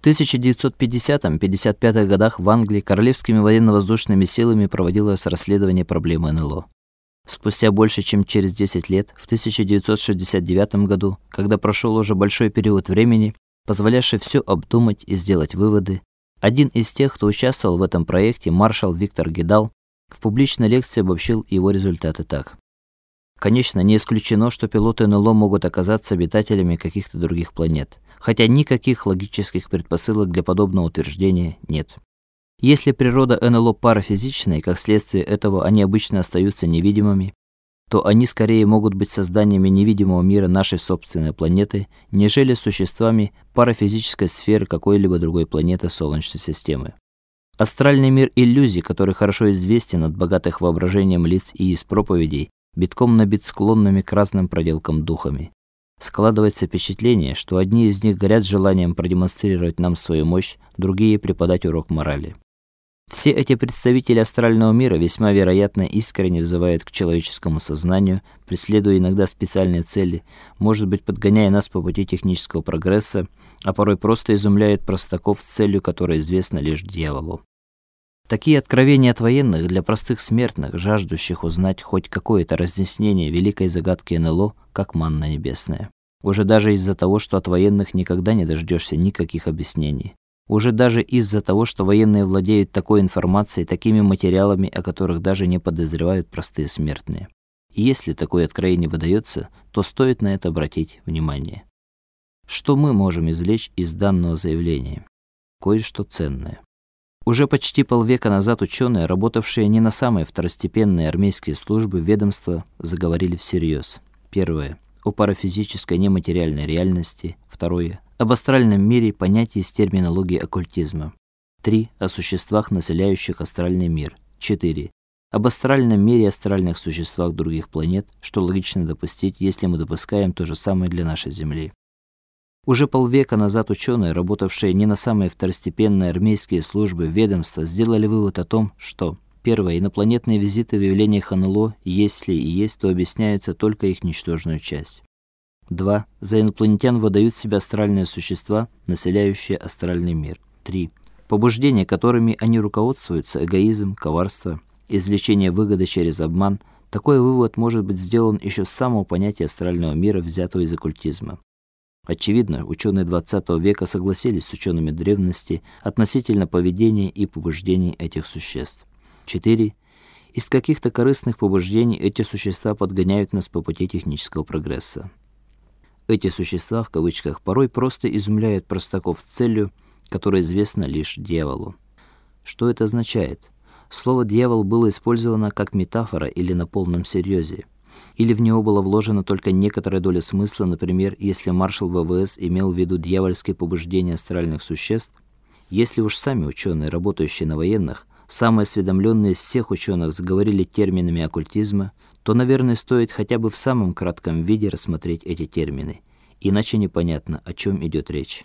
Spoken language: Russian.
В 1950-55 годах в Англии королевскими военно-воздушными силами проводилось расследование проблемы НЛО. Спустя больше чем через 10 лет, в 1969 году, когда прошел уже большой период времени, позволявший все обдумать и сделать выводы, один из тех, кто участвовал в этом проекте, маршал Виктор Гедал, в публичной лекции обобщил его результаты так: Конечно, не исключено, что пилоты НЛО могут оказаться обитателями каких-то других планет, хотя никаких логических предпосылок для подобного утверждения нет. Если природа НЛО парафизична, и как следствие этого они обычно остаются невидимыми, то они скорее могут быть созданиями невидимого мира нашей собственной планеты, нежели существами парафизической сферы какой-либо другой планеты Солнечной системы. Астральный мир иллюзий, который хорошо известен от богатых воображением лиц и из проповедей, битком набит склонными к разным проделкам духами. Складывается впечатление, что одни из них горят желанием продемонстрировать нам свою мощь, другие преподать урок морали. Все эти представители астрального мира весьма вероятно искренне взывают к человеческому сознанию, преследуя иногда специальные цели, может быть, подгоняя нас по пути технического прогресса, а порой просто изумляют простаков с целью, которая известна лишь дьяволу. Такие откровения от военных для простых смертных, жаждущих узнать хоть какое-то разъяснение великой загадки НЛО, как манна небесная. Уже даже из-за того, что от военных никогда не дождешься никаких объяснений. Уже даже из-за того, что военные владеют такой информацией, такими материалами, о которых даже не подозревают простые смертные. И если такое откровение выдается, то стоит на это обратить внимание. Что мы можем извлечь из данного заявления? Кое-что ценное. Уже почти полвека назад ученые, работавшие не на самые второстепенные армейские службы ведомства, заговорили всерьез. Первое о парафизической нематериальной реальности. Второе об астральном мире понятие из терминологии оккультизма. 3 о существах, населяющих астральный мир. 4 об астральном мире и астральных существах других планет, что логично допустить, если мы допускаем то же самое для нашей Земли. Уже полвека назад ученые, работавшие не на самые второстепенные армейские службы ведомства, сделали вывод о том, что первое инопланетные визиты в явлениях НЛО, если и есть, то объясняются только их ничтожную часть. 2. За инопланетян выдают себя астральные существа, населяющие астральный мир. 3. Побуждения, которыми они руководствуются, эгоизм, коварство, извлечение выгоды через обман. Такой вывод может быть сделан еще с самого понятия астрального мира, взятого из оккультизма. Очевидно, ученые XX века согласились с учеными древности относительно поведения и побуждений этих существ. 4. Из каких-то корыстных побуждений эти существа подгоняют нас по пути технического прогресса. Эти существа в кавычках порой просто изумляют простаков с целью, которая известна лишь дьяволу. Что это означает? Слово дьявол было использовано как метафора или на полном серьезе или в него было вложено только некоторая доля смысла, например, если маршал ВВС имел в виду дьявольское побуждение астральных существ, если уж сами ученые, работающие на военных, самые осведомленные из всех ученых заговорили терминами оккультизма, то, наверное, стоит хотя бы в самом кратком виде рассмотреть эти термины, иначе непонятно, о чем идет речь.